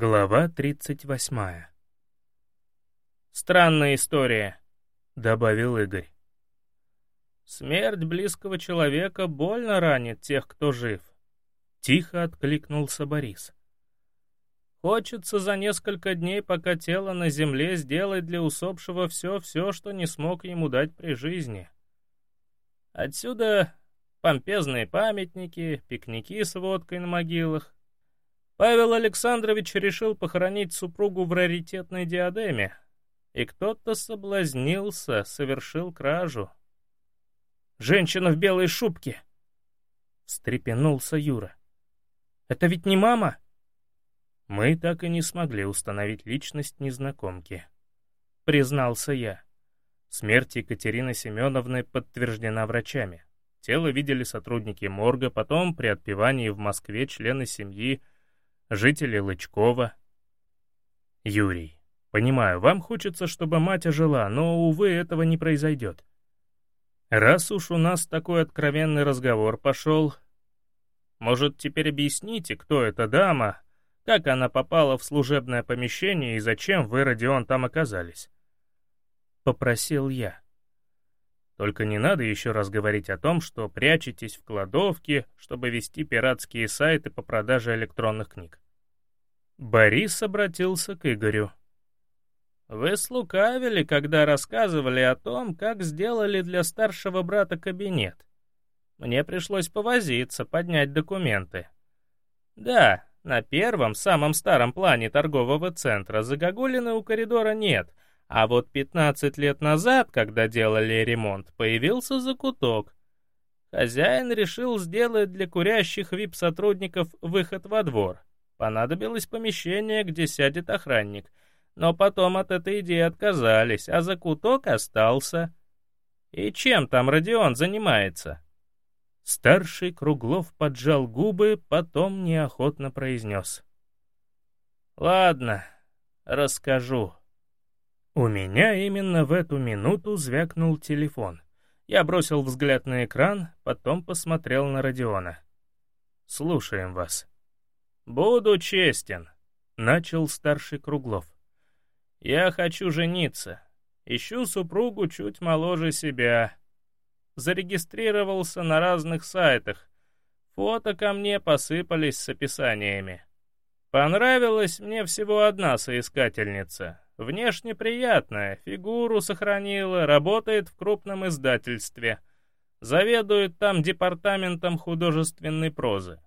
Глава 38 «Странная история», — добавил Игорь. «Смерть близкого человека больно ранит тех, кто жив», — тихо откликнулся Борис. «Хочется за несколько дней, пока тело на земле, сделать для усопшего все-все, что не смог ему дать при жизни. Отсюда помпезные памятники, пикники с водкой на могилах, Павел Александрович решил похоронить супругу в раритетной диадеме, и кто-то соблазнился, совершил кражу. «Женщина в белой шубке!» — встрепенулся Юра. «Это ведь не мама?» «Мы так и не смогли установить личность незнакомки», — признался я. Смерть Екатерины Семеновны подтверждена врачами. Тело видели сотрудники морга, потом при отпевании в Москве члены семьи — жители Лычкова. Юрий, понимаю, вам хочется, чтобы мать ожила, но, увы, этого не произойдет. Раз уж у нас такой откровенный разговор пошел, может, теперь объясните, кто эта дама, как она попала в служебное помещение и зачем вы, Родион, там оказались? Попросил я. Только не надо еще раз говорить о том, что прячетесь в кладовке, чтобы вести пиратские сайты по продаже электронных книг. Борис обратился к Игорю. «Вы слукавили, когда рассказывали о том, как сделали для старшего брата кабинет. Мне пришлось повозиться, поднять документы. Да, на первом, самом старом плане торгового центра загогулины у коридора нет, а вот 15 лет назад, когда делали ремонт, появился закуток. Хозяин решил сделать для курящих вип-сотрудников выход во двор. Понадобилось помещение, где сядет охранник. Но потом от этой идеи отказались, а закуток остался. И чем там Родион занимается? Старший Круглов поджал губы, потом неохотно произнес. «Ладно, расскажу». У меня именно в эту минуту звякнул телефон. Я бросил взгляд на экран, потом посмотрел на Родиона. «Слушаем вас». «Буду честен», — начал старший Круглов. «Я хочу жениться. Ищу супругу чуть моложе себя. Зарегистрировался на разных сайтах. Фото ко мне посыпались с описаниями. Понравилась мне всего одна соискательница. Внешне приятная, фигуру сохранила, работает в крупном издательстве. Заведует там департаментом художественной прозы.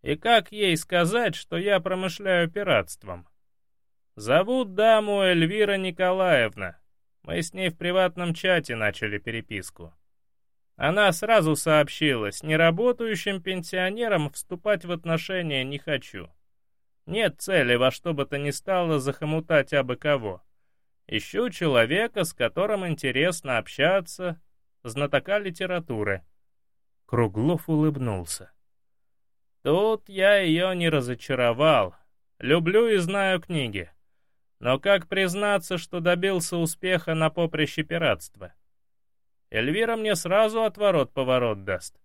И как ей сказать, что я промышляю пиратством? Зовут даму Эльвира Николаевна. Мы с ней в приватном чате начали переписку. Она сразу сообщила, с неработающим пенсионером вступать в отношения не хочу. Нет цели во что бы то ни стало захомутать абы кого. Ищу человека, с которым интересно общаться, знатока литературы. Круглов улыбнулся. Тут я ее не разочаровал. Люблю и знаю книги. Но как признаться, что добился успеха на поприще пиратства? Эльвира мне сразу отворот-поворот даст.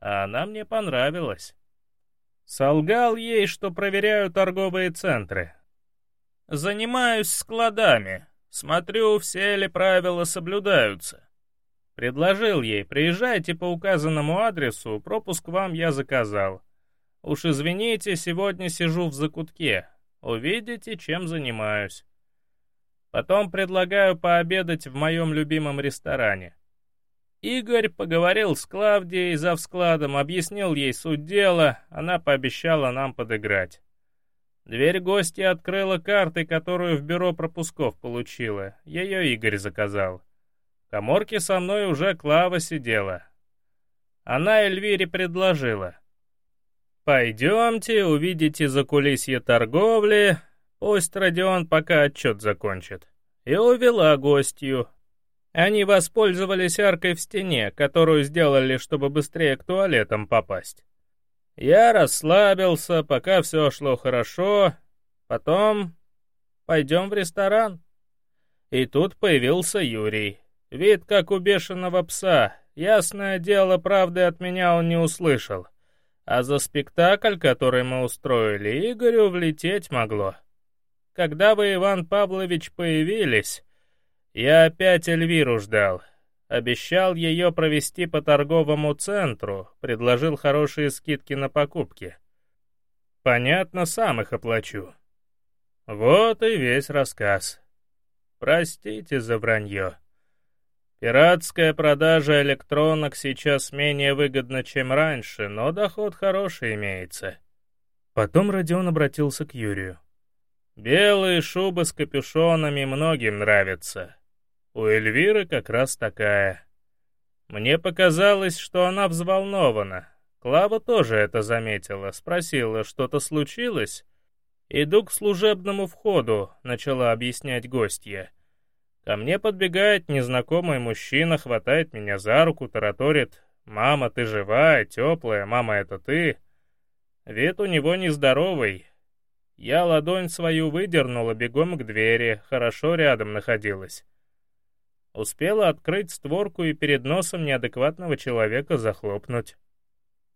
А она мне понравилась. Солгал ей, что проверяю торговые центры. Занимаюсь складами, смотрю, все ли правила соблюдаются. Предложил ей, приезжайте по указанному адресу, пропуск вам я заказал. Уж извините, сегодня сижу в закутке. Увидите, чем занимаюсь. Потом предлагаю пообедать в моем любимом ресторане. Игорь поговорил с Клавдией за складом, объяснил ей суть дела, она пообещала нам подыграть. Дверь гостья открыла картой, которую в бюро пропусков получила. Ее Игорь заказал. В коморке со мной уже Клава сидела. Она Эльвире предложила. «Пойдемте, увидите закулисье торговли, пусть Родион пока отчет закончит». И увела гостью, они воспользовались аркой в стене, которую сделали, чтобы быстрее к туалетам попасть. Я расслабился, пока все шло хорошо. Потом пойдем в ресторан. И тут появился Юрий. Вид как у бешеного пса. Ясное дело, правды от меня он не услышал. А за спектакль, который мы устроили, Игорю влететь могло. Когда вы, Иван Павлович, появились, я опять Эльвиру ждал. Обещал ее провести по торговому центру, предложил хорошие скидки на покупки. Понятно, сам их оплачу. Вот и весь рассказ. Простите за вранье. Пиратская продажа электронок сейчас менее выгодна, чем раньше, но доход хороший имеется. Потом Родион обратился к Юрию. Белые шубы с капюшонами многим нравятся. У Эльвиры как раз такая. Мне показалось, что она взволнована. Клава тоже это заметила, спросила, что-то случилось? Иду к служебному входу, начала объяснять гостья. Ко мне подбегает незнакомый мужчина, хватает меня за руку, тараторит. «Мама, ты живая, теплая, мама, это ты?» Вид у него нездоровый. Я ладонь свою выдернула бегом к двери, хорошо рядом находилась. Успела открыть створку и перед носом неадекватного человека захлопнуть.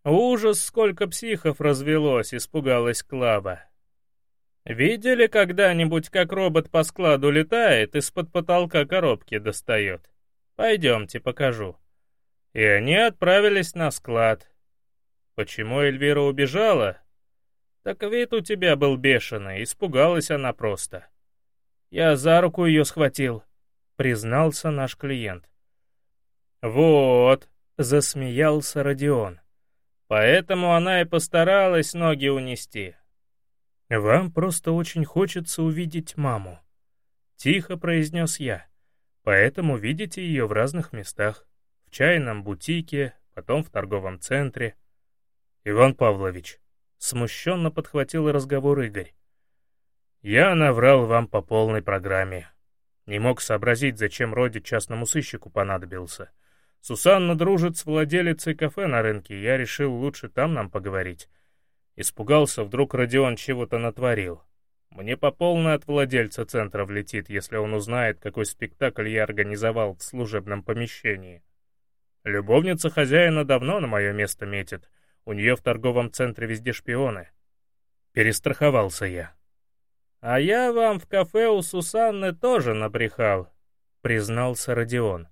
Ужас, сколько психов развелось, испугалась Клава. Видели когда-нибудь, как робот по складу летает, из-под потолка коробки достает? Пойдемте, покажу. И они отправились на склад. Почему Эльвира убежала? Так вид у тебя был бешеный, испугалась она просто. Я за руку ее схватил, признался наш клиент. «Вот», — засмеялся Родион. «Поэтому она и постаралась ноги унести». «Вам просто очень хочется увидеть маму», — тихо произнес я. «Поэтому видите ее в разных местах. В чайном бутике, потом в торговом центре». «Иван Павлович», — смущенно подхватил разговор Игорь. «Я наврал вам по полной программе. Не мог сообразить, зачем Роди частному сыщику понадобился. Сусанна дружит с владелицей кафе на рынке, я решил лучше там нам поговорить. Испугался, вдруг Родион чего-то натворил. Мне по полной от владельца центра влетит, если он узнает, какой спектакль я организовал в служебном помещении. Любовница хозяина давно на мое место метит. У нее в торговом центре везде шпионы. Перестраховался я. «А я вам в кафе у Сусанны тоже набрехал», — признался Родион.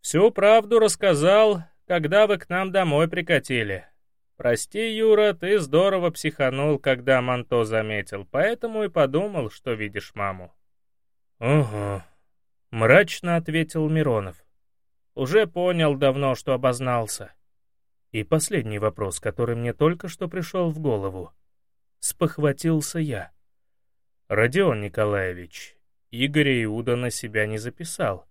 «Всю правду рассказал, когда вы к нам домой прикатили. Прости, Юра, ты здорово психанул, когда Манто заметил, поэтому и подумал, что видишь маму». «Угу», — мрачно ответил Миронов. «Уже понял давно, что обознался». И последний вопрос, который мне только что пришел в голову. Спохватился я. Родион Николаевич, Игоря Иуда на себя не записал.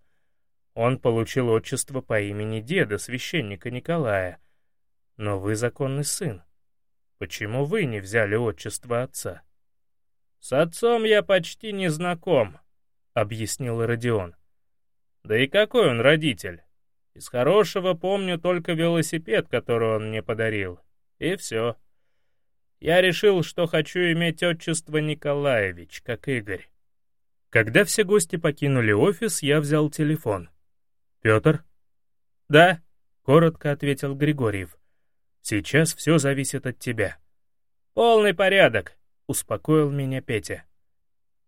Он получил отчество по имени деда, священника Николая. Но вы законный сын. Почему вы не взяли отчество отца? «С отцом я почти не знаком», — объяснил Родион. «Да и какой он родитель? Из хорошего помню только велосипед, который он мне подарил. И все. Я решил, что хочу иметь отчество Николаевич, как Игорь. Когда все гости покинули офис, я взял телефон. «Петр?» «Да», — коротко ответил Григорьев. «Сейчас все зависит от тебя». «Полный порядок», — успокоил меня Петя.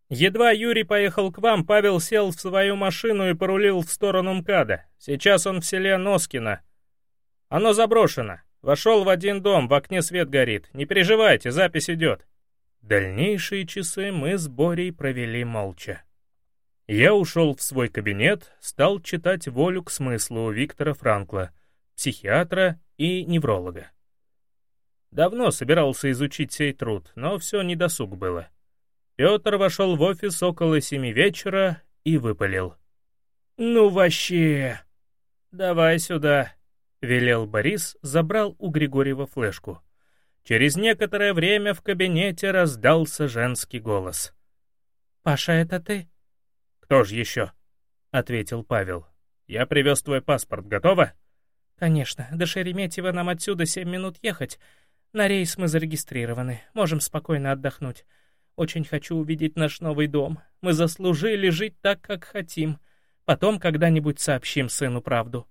Едва Юрий поехал к вам, Павел сел в свою машину и порулил в сторону МКАДа. Сейчас он в селе Носкино. Оно заброшено. Вошел в один дом, в окне свет горит. Не переживайте, запись идет. Дальнейшие часы мы с Борей провели молча. Я ушел в свой кабинет, стал читать волю к смыслу Виктора Франкла, психиатра и невролога. Давно собирался изучить сей труд, но все недосуг было. Петр вошел в офис около семи вечера и выпалил. «Ну вообще! Давай сюда!» — велел Борис, забрал у Григорьева флешку. Через некоторое время в кабинете раздался женский голос. «Паша, это ты?» «Кто же еще?» — ответил Павел. «Я привез твой паспорт. Готово?» «Конечно. До Шереметьево нам отсюда семь минут ехать. На рейс мы зарегистрированы. Можем спокойно отдохнуть. Очень хочу увидеть наш новый дом. Мы заслужили жить так, как хотим. Потом когда-нибудь сообщим сыну правду».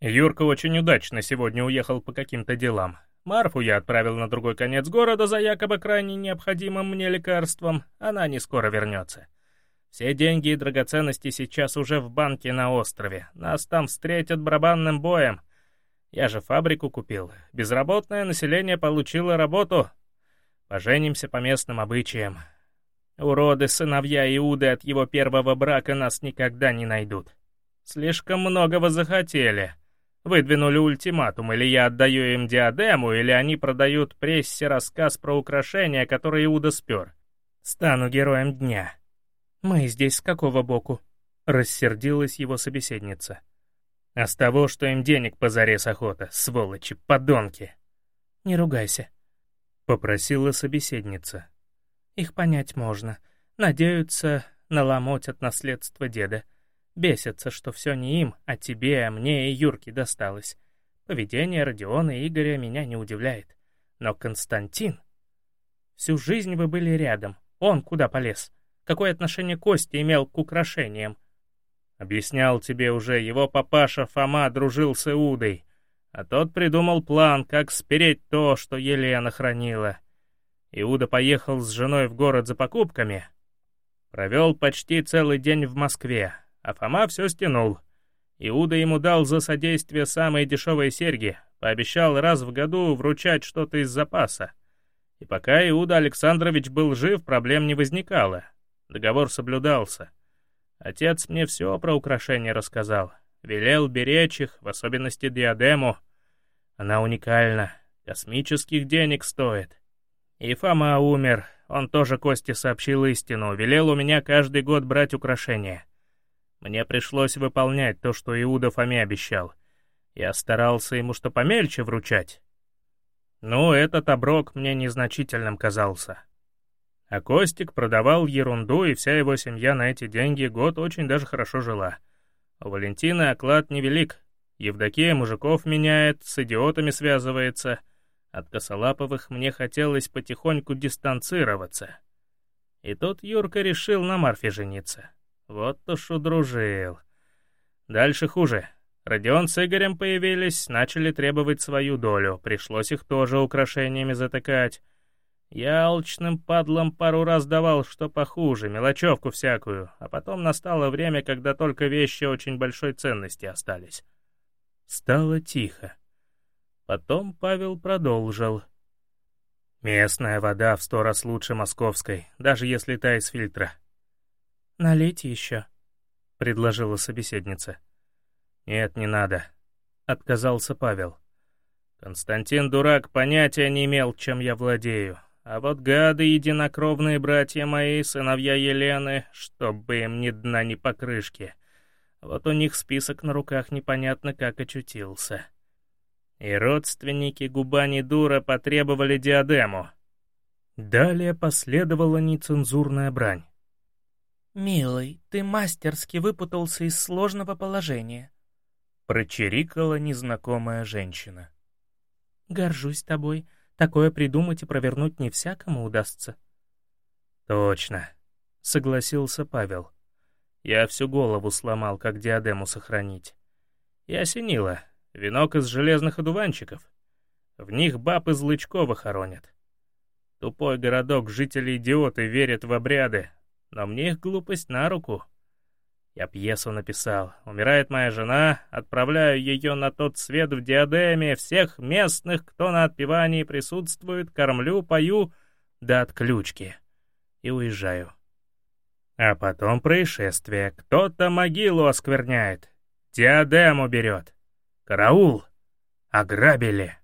Юрка очень удачно сегодня уехал по каким-то делам. Марфу я отправил на другой конец города за якобы крайне необходимым мне лекарством. Она не скоро вернется. Все деньги и драгоценности сейчас уже в банке на острове. Нас там встретят барабанным боем. Я же фабрику купил. Безработное население получило работу. Поженимся по местным обычаям. Уроды, сыновья Иуды от его первого брака нас никогда не найдут. Слишком многого захотели. Выдвинули ультиматум, или я отдаю им диадему, или они продают прессе рассказ про украшения, которые Иуда спер. Стану героем дня. «Мы здесь с какого боку?» — рассердилась его собеседница. «А с того, что им денег позарез охота, сволочи, подонки!» «Не ругайся», — попросила собеседница. Их понять можно. Надеются наломоть от наследства деда. Бесятся, что все не им, а тебе, а мне и Юрке досталось. Поведение Родиона и Игоря меня не удивляет. Но Константин... Всю жизнь вы были рядом. Он куда полез? Какое отношение Костя имел к украшениям? Объяснял тебе уже, его папаша Фома дружил с Иудой, а тот придумал план, как спереть то, что Елена хранила. Иуда поехал с женой в город за покупками. Провел почти целый день в Москве, а Фома все стянул. Иуда ему дал за содействие самые дешевые серьги, пообещал раз в году вручать что-то из запаса. И пока Иуда Александрович был жив, проблем не возникало. Договор соблюдался. Отец мне все про украшения рассказал. Велел беречь их, в особенности диадему. Она уникальна, космических денег стоит. И Фома умер, он тоже Косте сообщил истину, велел у меня каждый год брать украшения. Мне пришлось выполнять то, что Иуда Фоме обещал. Я старался ему что помельче вручать. Ну, этот оброк мне незначительным казался. А Костик продавал ерунду, и вся его семья на эти деньги год очень даже хорошо жила. У Валентины оклад невелик. Евдокия мужиков меняет, с идиотами связывается — от Косолаповых мне хотелось потихоньку дистанцироваться. И тут Юрка решил на Марфе жениться. Вот уж удружил. Дальше хуже. Родион с Игорем появились, начали требовать свою долю, пришлось их тоже украшениями затыкать. Я алчным падлам пару раз давал что похуже, мелочевку всякую, а потом настало время, когда только вещи очень большой ценности остались. Стало тихо. Потом Павел продолжил. «Местная вода в сто раз лучше московской, даже если та из фильтра». «Налейте еще», — предложила собеседница. «Нет, не надо», — отказался Павел. «Константин дурак понятия не имел, чем я владею. А вот гады, единокровные братья мои, сыновья Елены, чтобы им ни дна, ни покрышки. Вот у них список на руках непонятно как очутился». И родственники Губани Дура потребовали диадему. Далее последовала нецензурная брань. «Милый, ты мастерски выпутался из сложного положения», — прочирикала незнакомая женщина. «Горжусь тобой. Такое придумать и провернуть не всякому удастся». «Точно», — согласился Павел. «Я всю голову сломал, как диадему сохранить. И осенило, Венок из железных одуванчиков. В них баб из Лычкова хоронят. Тупой городок, жители-идиоты верят в обряды, но мне их глупость на руку. Я пьесу написал. Умирает моя жена, отправляю ее на тот свет в диадеме, всех местных, кто на отпевании присутствует, кормлю, пою, да отключки. И уезжаю. А потом происшествие. Кто-то могилу оскверняет, диадему берет. «Караул! Ограбили!»